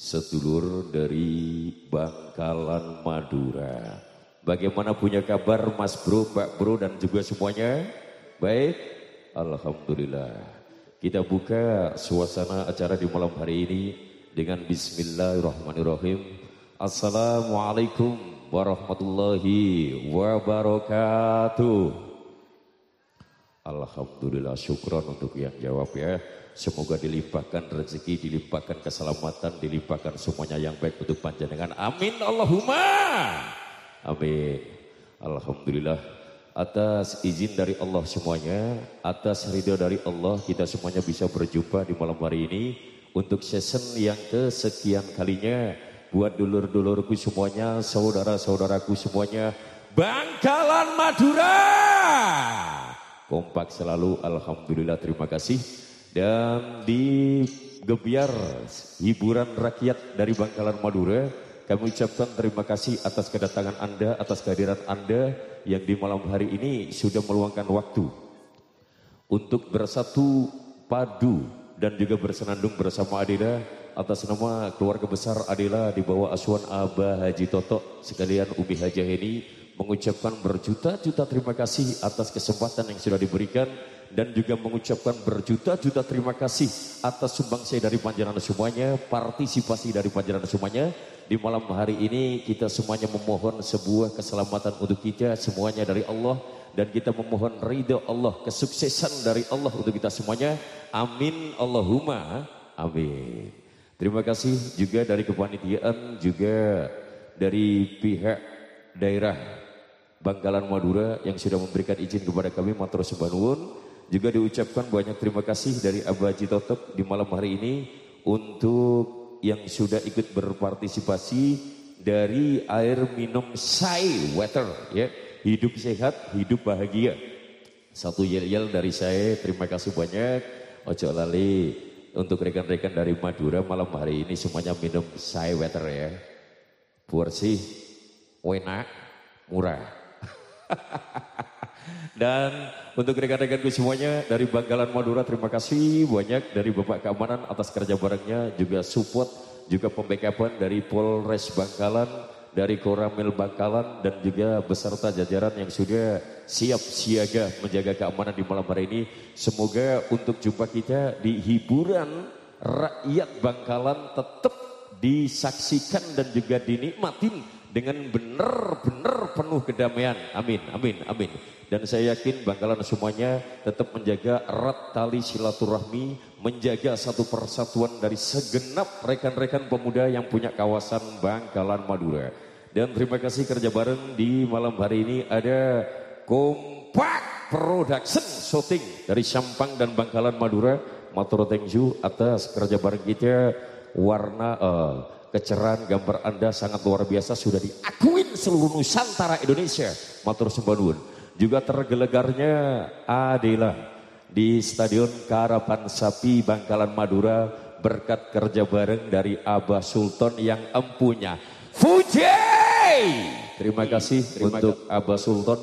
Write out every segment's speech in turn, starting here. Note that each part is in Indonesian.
sedulur dari Bangkalan Madura. Bagaimana punya kabar Mas Bro, Mbak Bro dan juga semuanya? Baik? Alhamdulillah. Kita buka suasana acara di malam hari ini dengan Bismillahirrahmanirrahim. Assalamualaikum warahmatullahi wabarakatuh. Alhamdulillah syukron untuk yang jawab ya. Semoga dilimpahkan rezeki, dilimpahkan keselamatan, dilimpahkan semuanya yang baik untuk panjenengan. Amin Allahumma. Amin. Alhamdulillah. Atas izin dari Allah semuanya, atas ridho dari Allah kita semuanya bisa berjumpa di malam hari ini untuk season yang kesekian kalinya buat dulur-dulurku semuanya, saudara-saudaraku semuanya, Bangkalan Madura. Kompak selalu, Alhamdulillah terima kasih. Dan di Gebiar hiburan rakyat dari Bangkalan Madura, kami ucapkan terima kasih atas kedatangan Anda, atas kehadiran Anda yang di malam hari ini sudah meluangkan waktu untuk bersatu padu dan juga bersenandung bersama Adila atas nama keluarga besar Adila di bawah asuhan Abah Haji Toto sekalian Umi Haji ini mengucapkan berjuta-juta terima kasih atas kesempatan yang sudah diberikan dan juga mengucapkan berjuta-juta terima kasih atas sumbangsi dari panjenengan semuanya, partisipasi dari panjenengan semuanya. Di malam hari ini kita semuanya memohon sebuah keselamatan untuk kita semuanya dari Allah dan kita memohon ridho Allah, kesuksesan dari Allah untuk kita semuanya. Amin Allahumma amin. Terima kasih juga dari kepanitiaan juga dari pihak daerah Bangkalan Madura yang sudah memberikan izin kepada kami Matro Sebanun juga diucapkan banyak terima kasih dari Abah Haji Totok di malam hari ini untuk yang sudah ikut berpartisipasi dari air minum Sai Water ya. Hidup sehat, hidup bahagia. Satu yel-yel dari saya, terima kasih banyak. Ojo lali untuk rekan-rekan dari Madura malam hari ini semuanya minum Sai Water ya. Porsi enak, murah. Dan untuk rekan-rekanku semuanya dari Bangkalan Madura terima kasih banyak dari Bapak Keamanan atas kerja barengnya juga support juga pembackupan dari Polres Bangkalan dari Koramil Bangkalan dan juga beserta jajaran yang sudah siap siaga menjaga keamanan di malam hari ini. Semoga untuk jumpa kita di hiburan rakyat Bangkalan tetap disaksikan dan juga dinikmatin dengan benar-benar penuh kedamaian. Amin, amin, amin. Dan saya yakin Bangkalan semuanya tetap menjaga erat tali silaturahmi, menjaga satu persatuan dari segenap rekan-rekan pemuda yang punya kawasan Bangkalan Madura. Dan terima kasih kerja bareng di malam hari ini ada Kompak Production Shooting dari Sampang dan Bangkalan Madura. Matur thank you atas kerja bareng kita warna uh, kecerahan gambar Anda sangat luar biasa sudah diakuin seluruh Nusantara Indonesia. Matur sembah juga tergelegarnya Adela di Stadion Karapan Sapi Bangkalan Madura berkat kerja bareng dari Abah Sultan yang empunya Fuji. Terima kasih Terima untuk Abah Sultan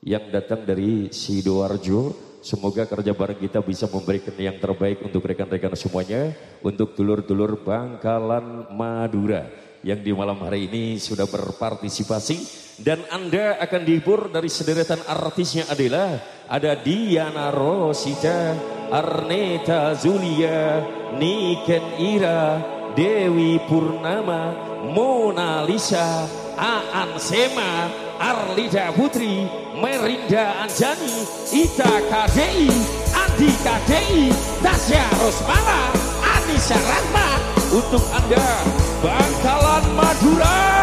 yang datang dari Sidoarjo. Semoga kerja bareng kita bisa memberikan yang terbaik untuk rekan-rekan semuanya, untuk dulur-dulur Bangkalan Madura yang di malam hari ini sudah berpartisipasi. Dan Anda akan dihibur dari sederetan artisnya adalah ada Diana Rosita, Arneta Zulia, Niken Ira, Dewi Purnama, Mona Lisa, Aan Sema, Arlida Putri, Merinda Anjani, Ita KDI, Andi KDI, Tasya Rosmala, Anissa Rahma untuk Anda Bangkalan Madura.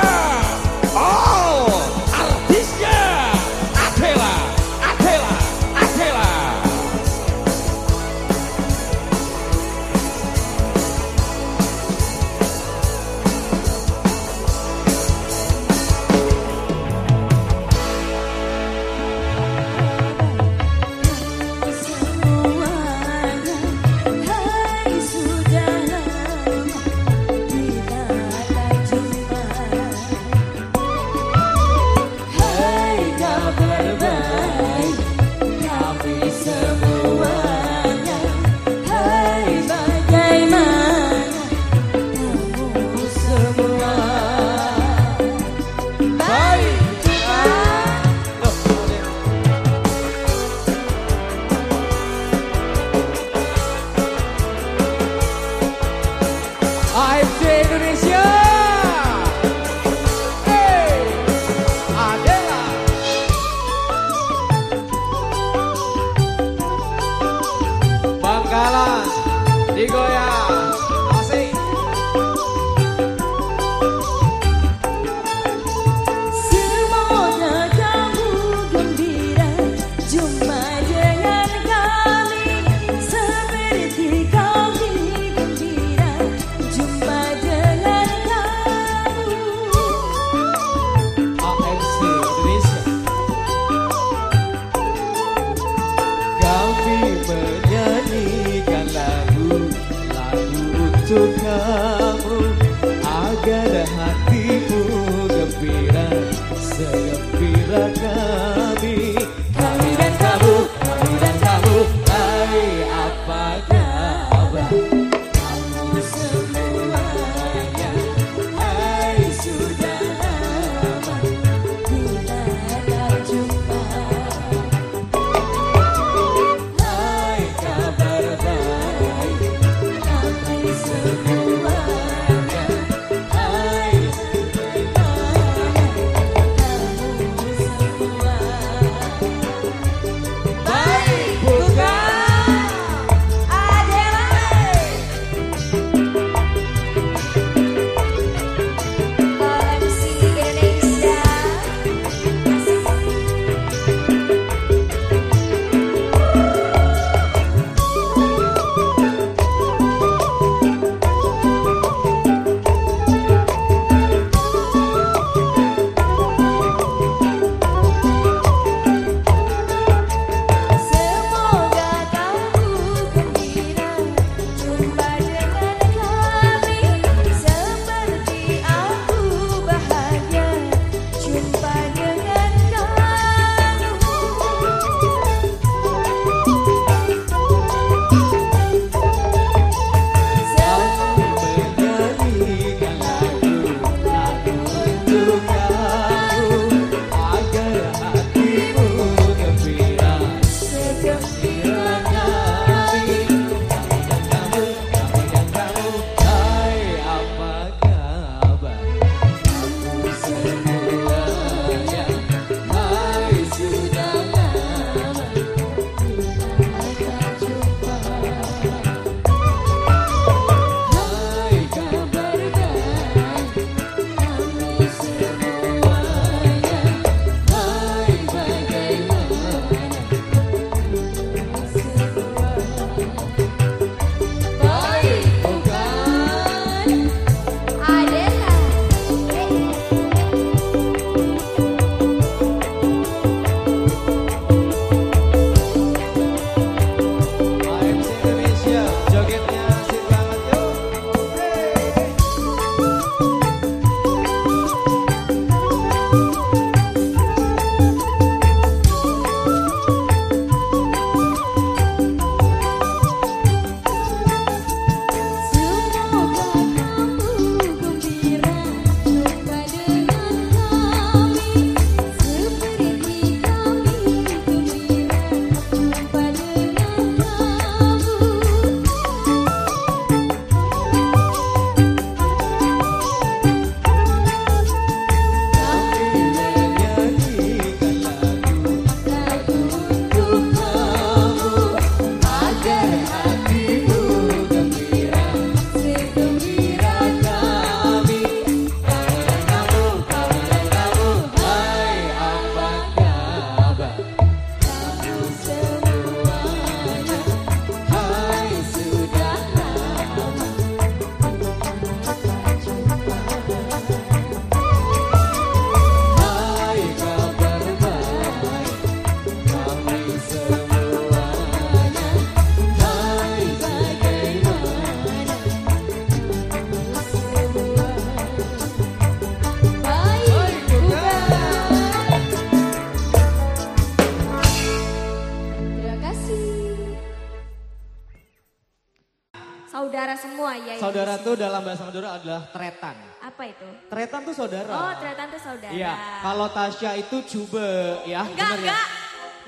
itu dalam bahasa Madura adalah tretan. Apa itu? Tretan tuh saudara. Oh, tretan tuh saudara. Iya. Kalau Tasya itu cube ya. Enggak, bener, ya? enggak.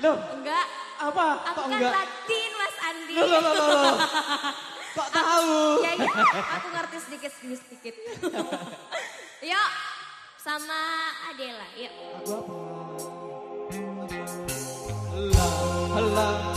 Ya? Loh. Enggak. Apa? Aku kan enggak? Latin, Mas Andi. Loh, loh, loh, loh. loh. Kok tahu? ya ya Aku ngerti sedikit demi sedikit. Yuk. Sama Adela, yuk. Aku apa? Love, love.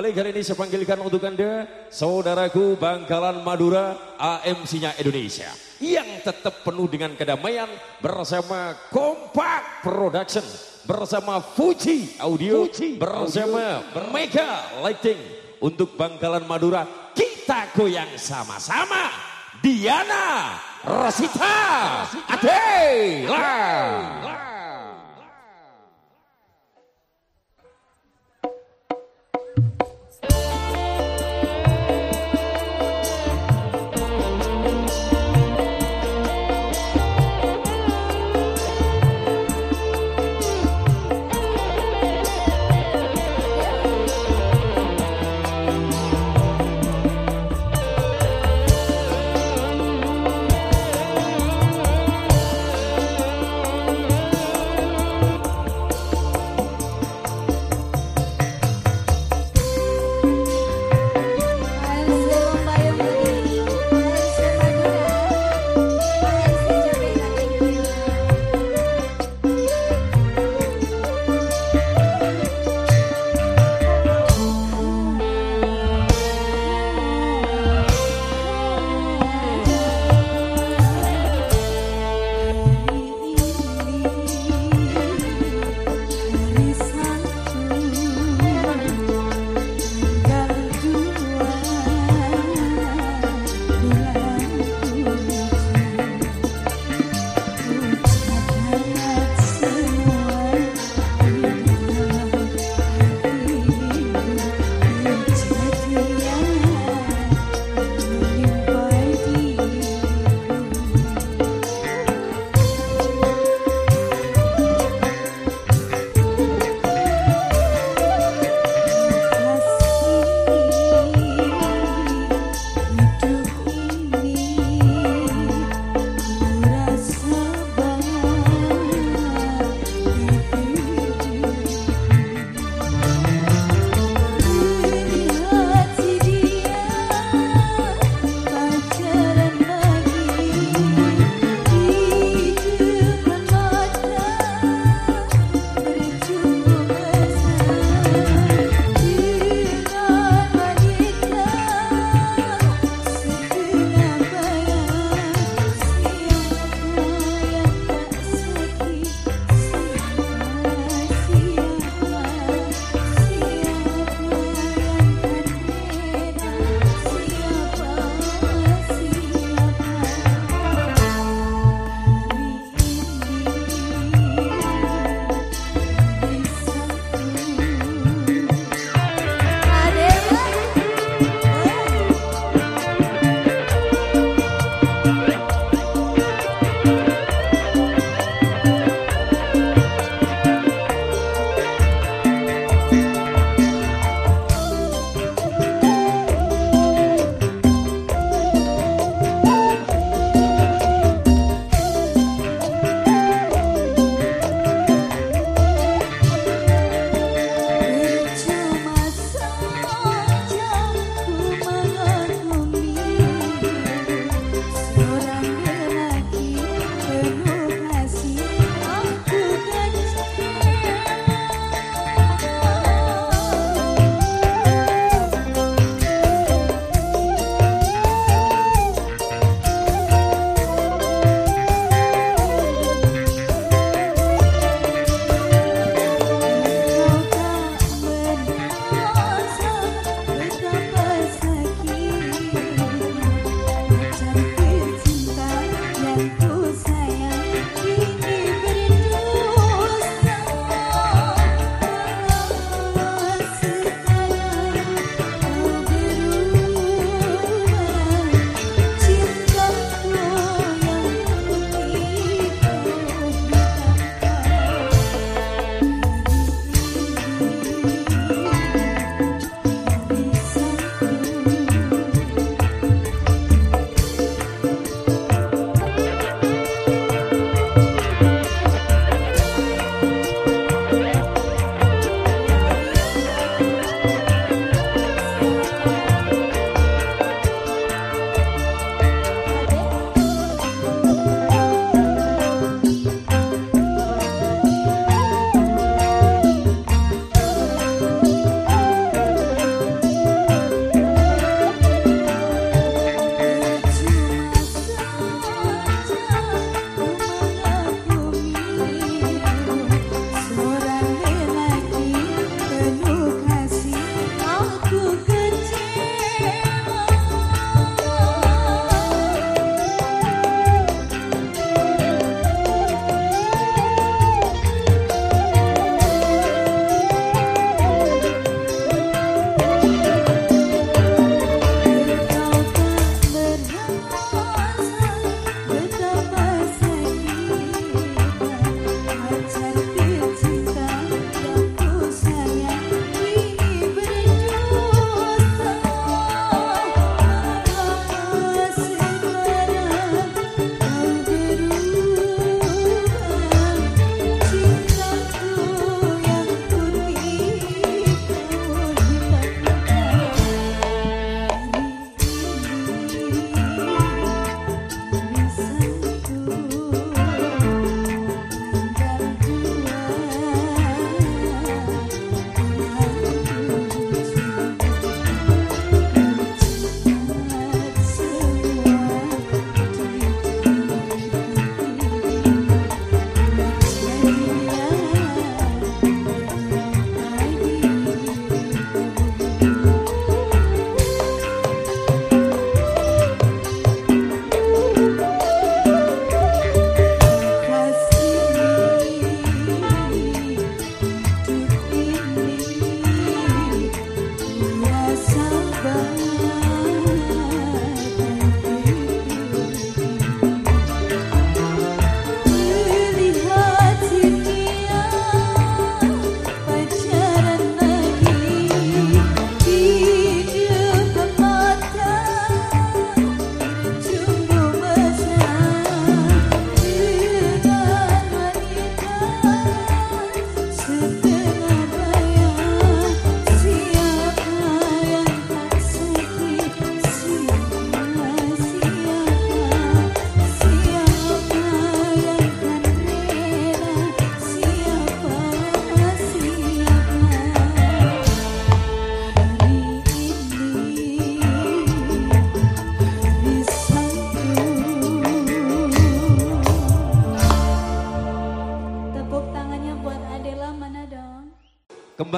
Kembali kali ini saya panggilkan untuk Anda, saudaraku Bangkalan Madura, AMC-nya Indonesia. Yang tetap penuh dengan kedamaian bersama Kompak Production, bersama Fuji Audio, Fuji bersama Audio. Mega Lighting. Untuk Bangkalan Madura, kita goyang sama-sama. Diana Rosita Adela.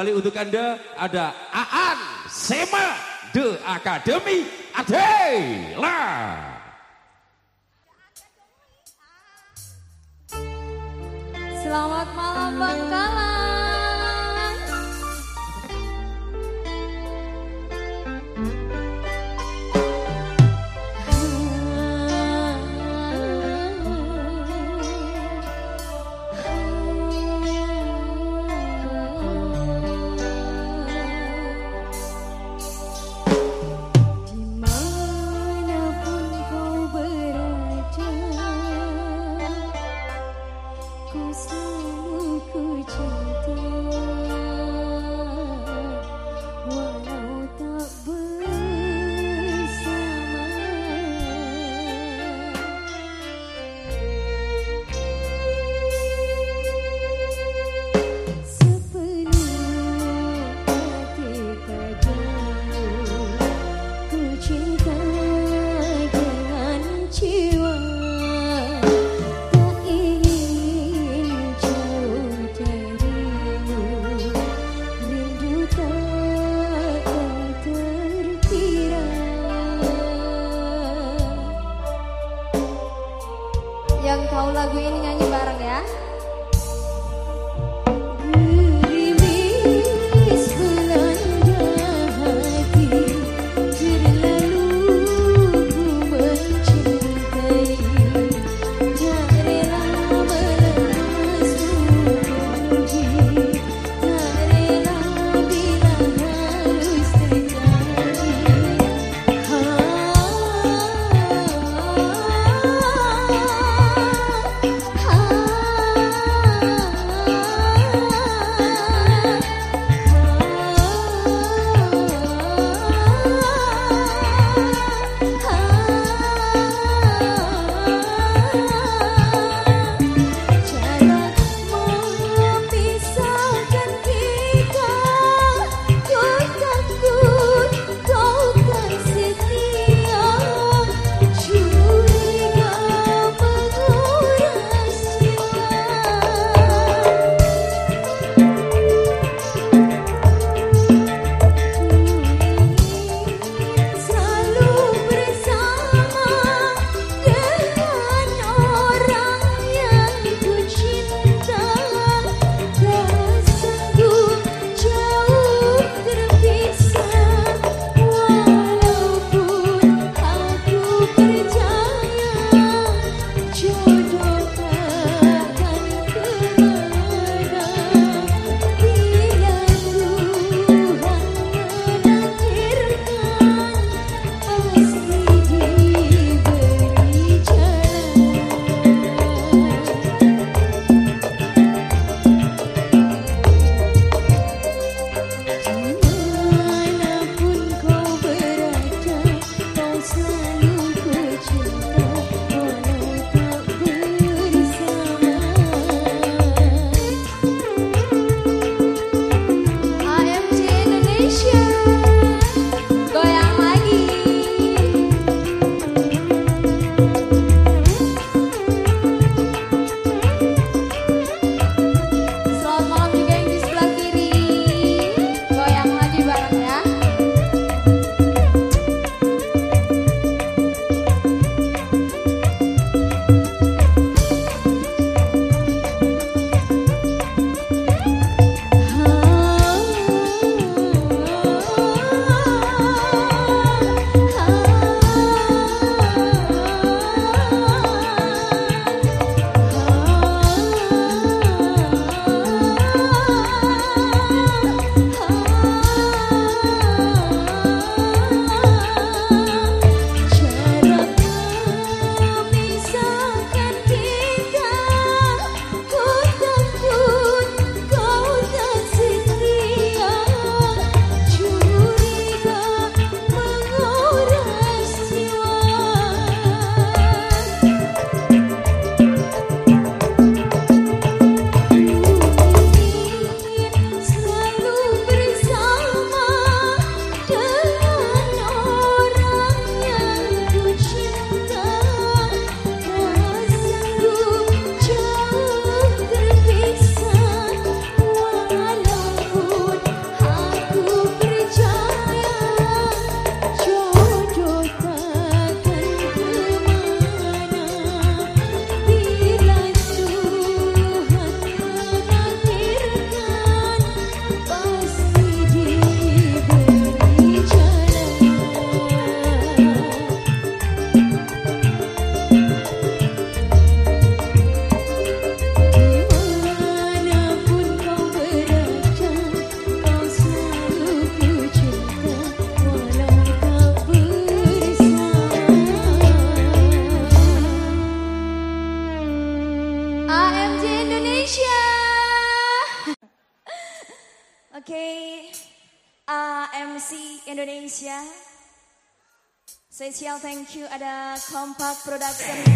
Kembali untuk Anda ada Aan Sema The Academy Adela. Production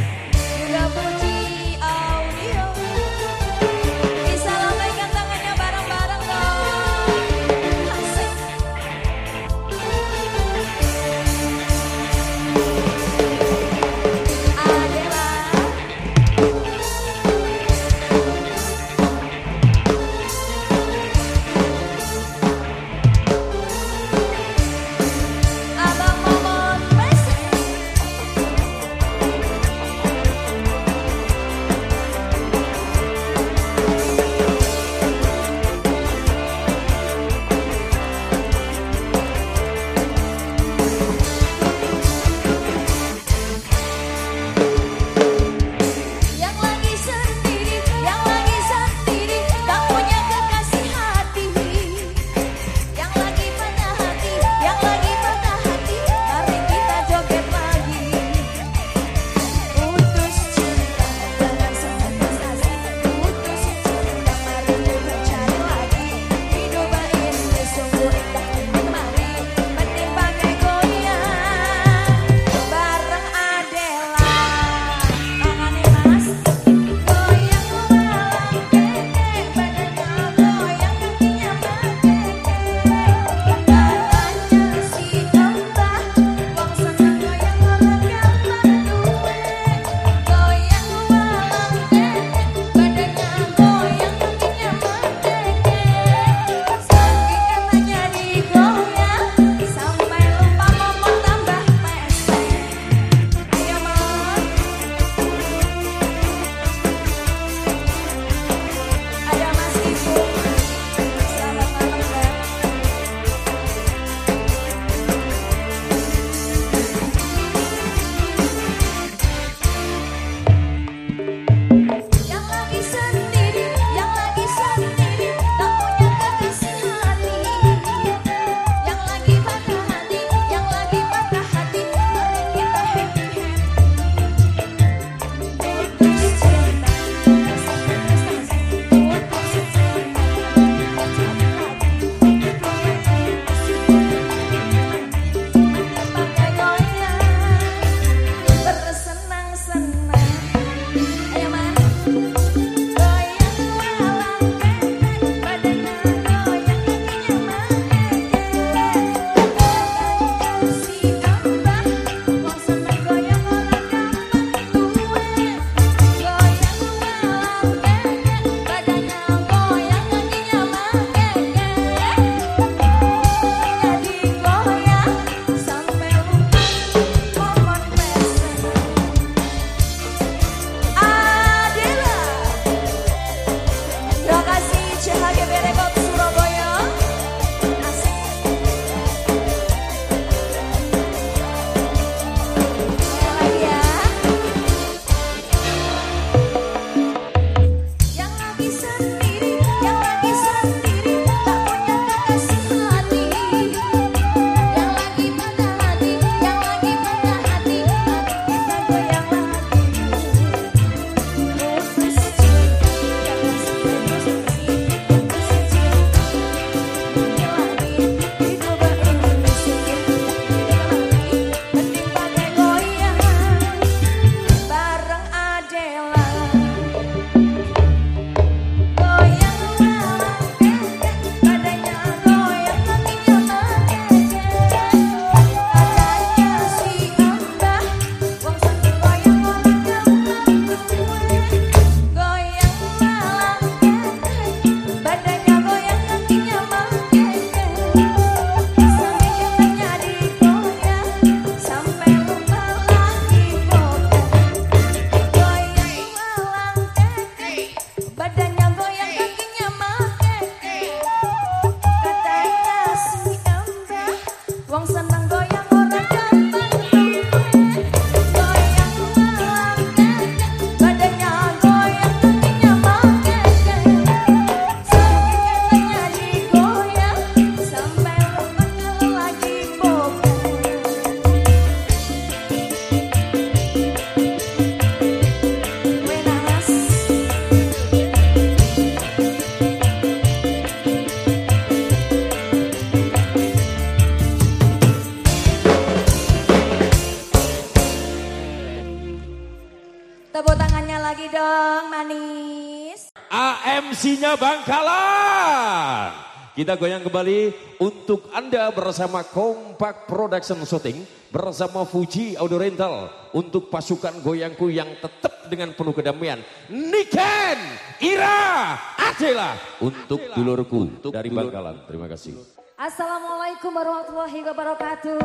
Kita goyang kembali untuk Anda bersama Kompak Production Shooting bersama Fuji Audio Rental untuk pasukan goyangku yang tetap dengan penuh kedamaian. Niken, Ira, Adela untuk dulurku dari Bangkalan. Terima kasih. Assalamualaikum warahmatullahi wabarakatuh.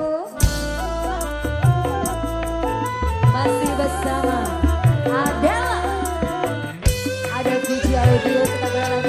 Masih bersama Adela. Ada Fuji Audio kita berjalan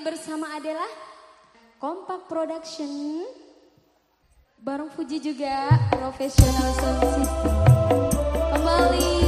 bersama Adela Kompak Production bareng Fuji juga profesional sound system. Kembali,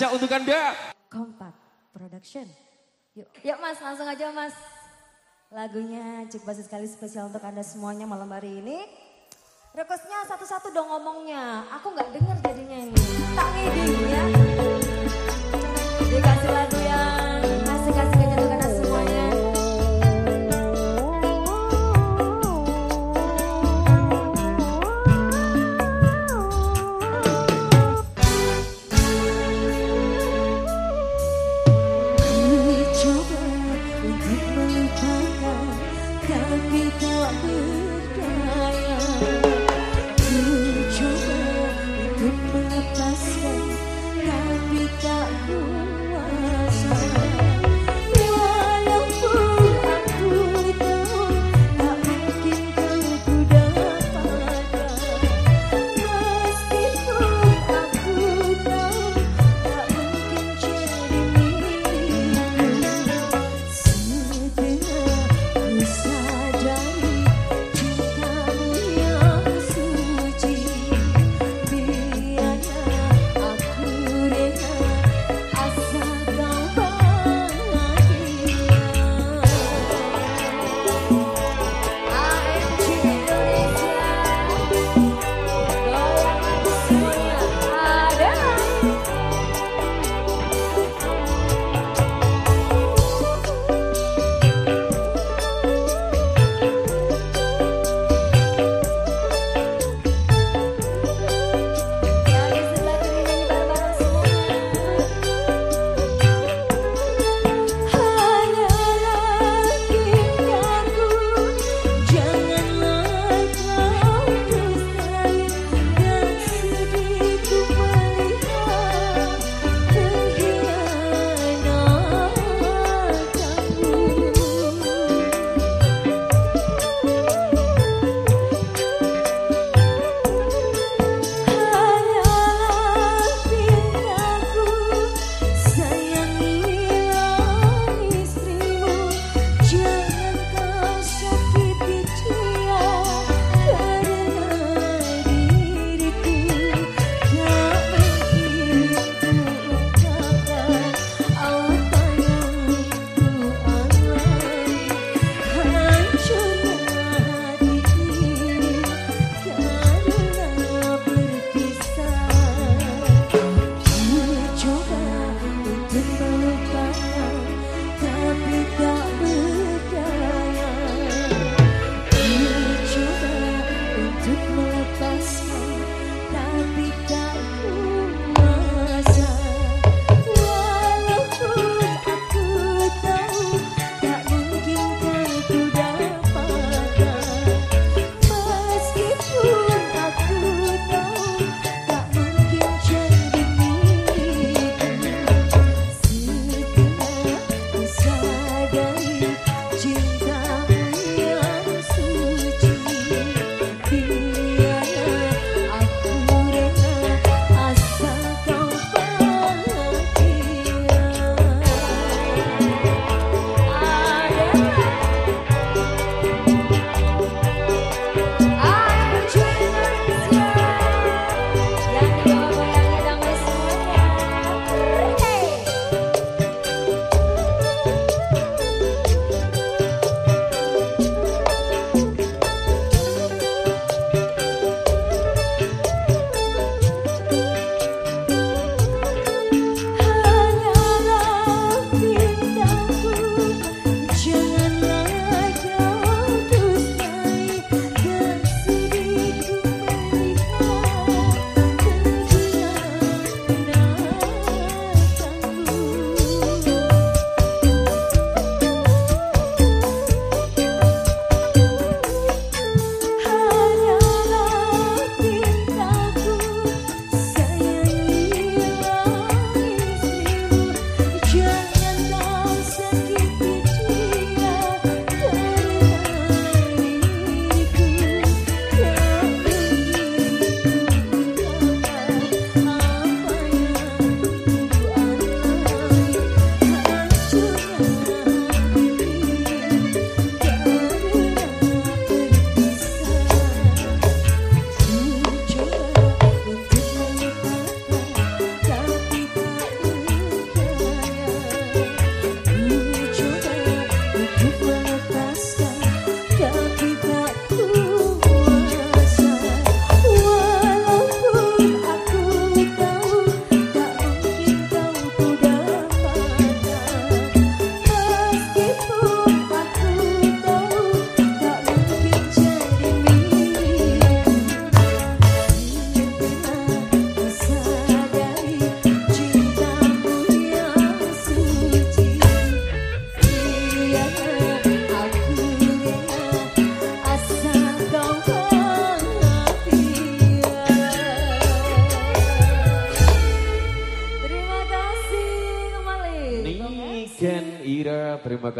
saja untuk Anda. Kompak Production. Yuk, yuk mas, langsung aja mas. Lagunya cukup basis sekali spesial untuk anda semuanya malam hari ini. Requestnya satu-satu dong ngomongnya. Aku nggak denger jadinya ini. Tak ngeding ya. Dikasih lagu yang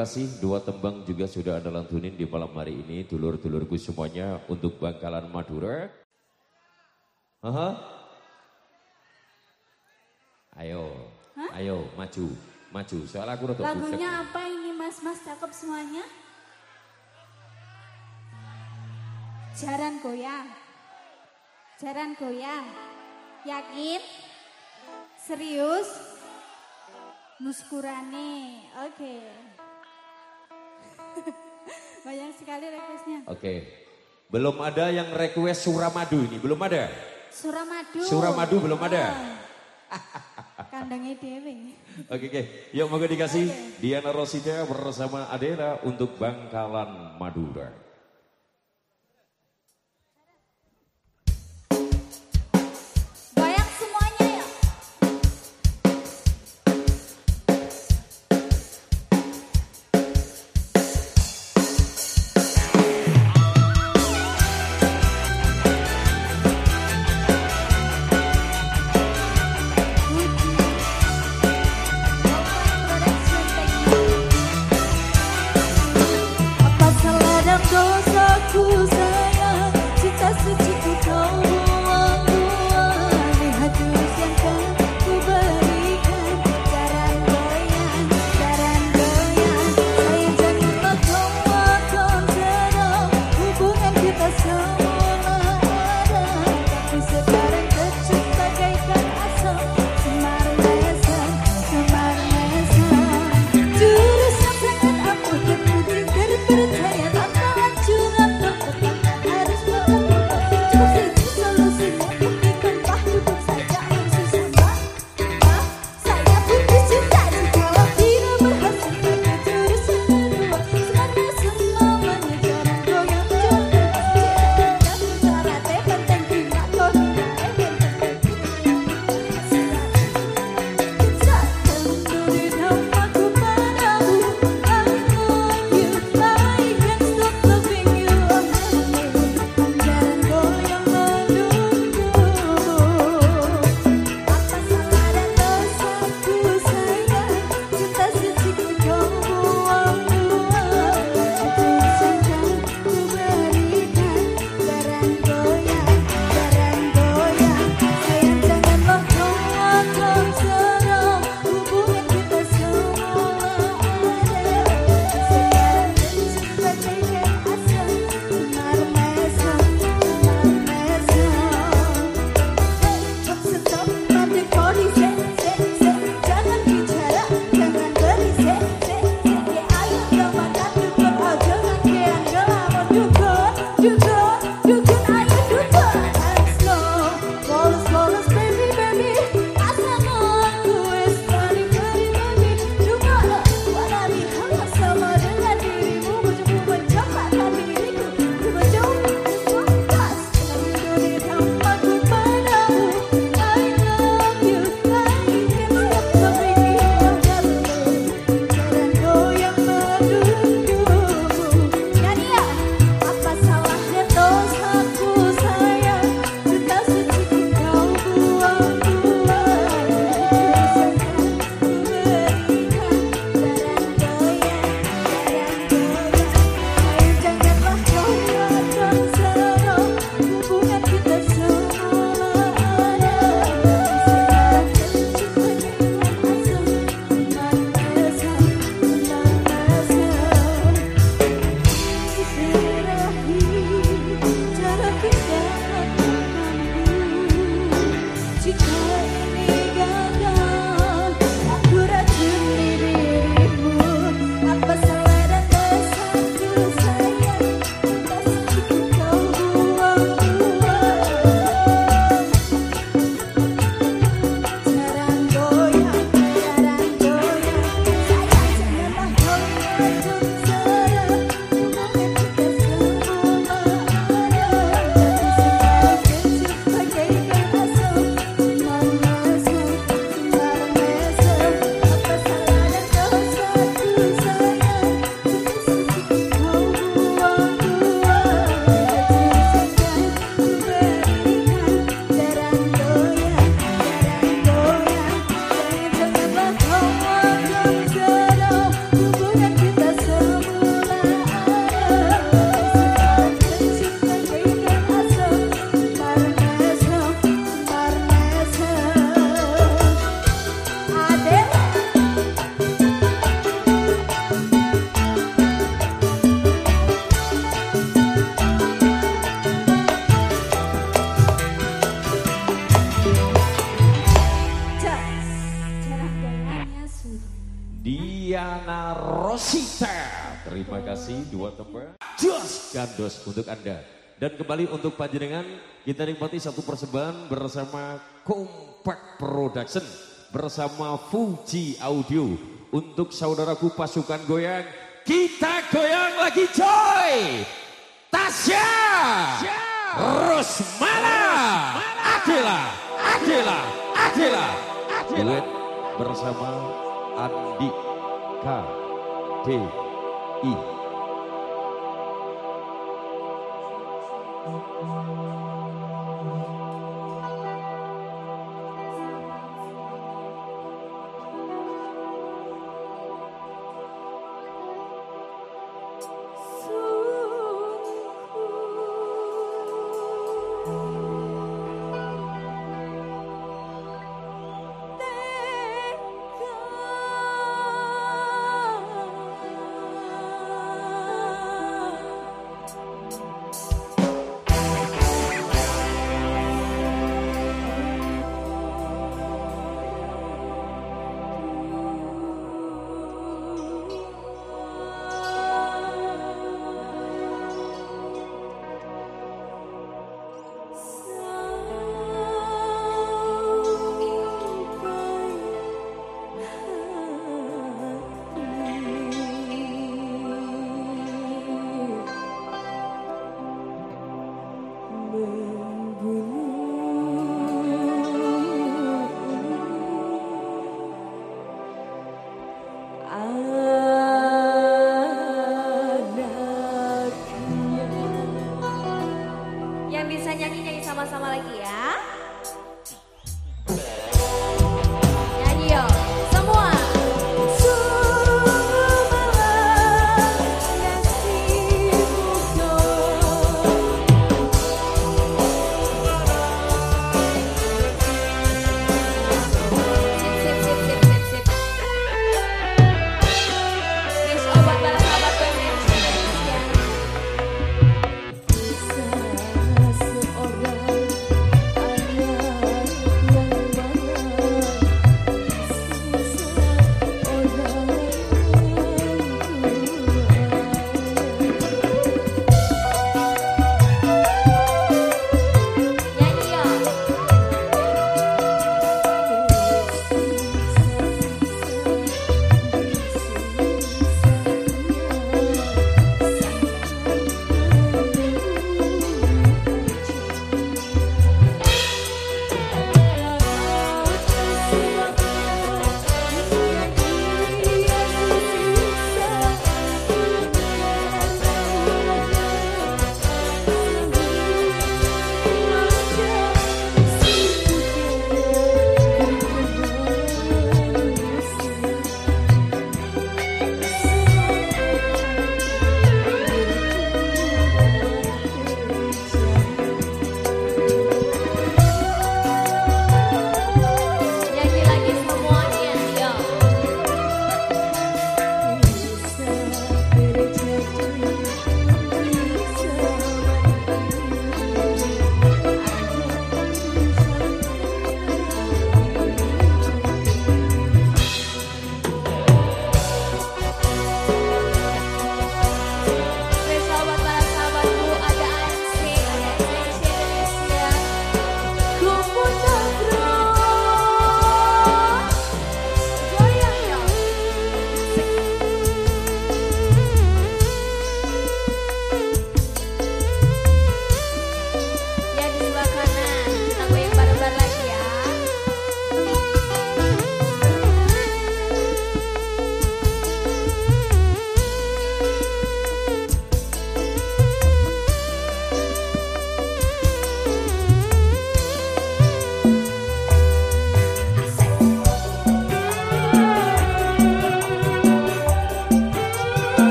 kasih. Dua tembang juga sudah Anda lantunin di malam hari ini. Dulur-dulurku semuanya untuk Bangkalan Madura. Aha. Ayo, ayo maju, maju. Soal aku budek. Lagunya apa ini mas-mas cakep semuanya? Jaran goyang. Jaran goyang. Yakin? Serius? Nuskurane. Oke. Banyak sekali requestnya. Oke. Belum ada yang request Suramadu ini, belum ada. Suramadu. Suramadu belum ada. Oh. Kandangnya dewe. Oke, oke. Yuk moga dikasih Diana Rosida bersama Adela untuk Bangkalan Madura. Untuk Anda. Dan kembali untuk panjenengan kita nikmati satu persembahan bersama Compact Production bersama Fuji Audio untuk saudaraku pasukan goyang. Kita goyang lagi coy. Tasya, Rosmala, Adela, Adela, Adela, duet bersama Andi K D I.